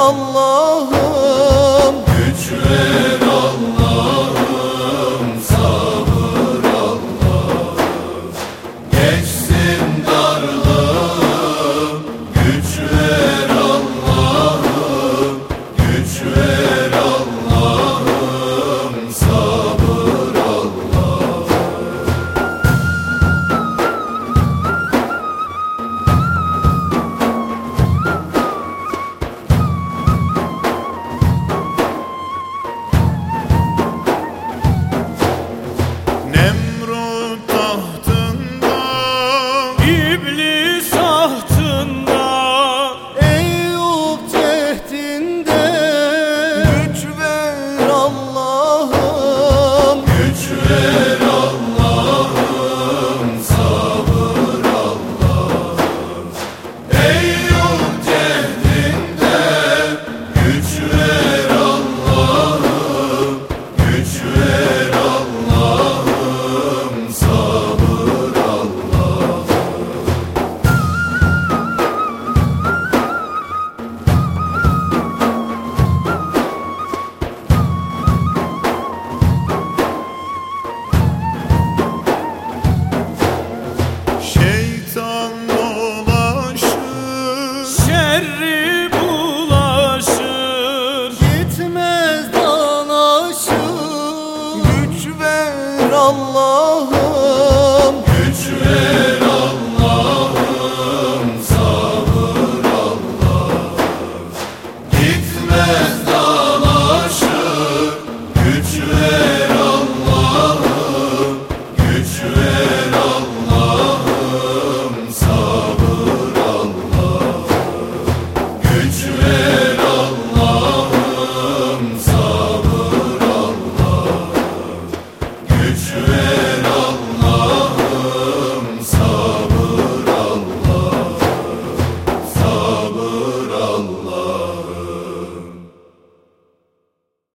Allah'ım. Güç ver Amen. Allah'ım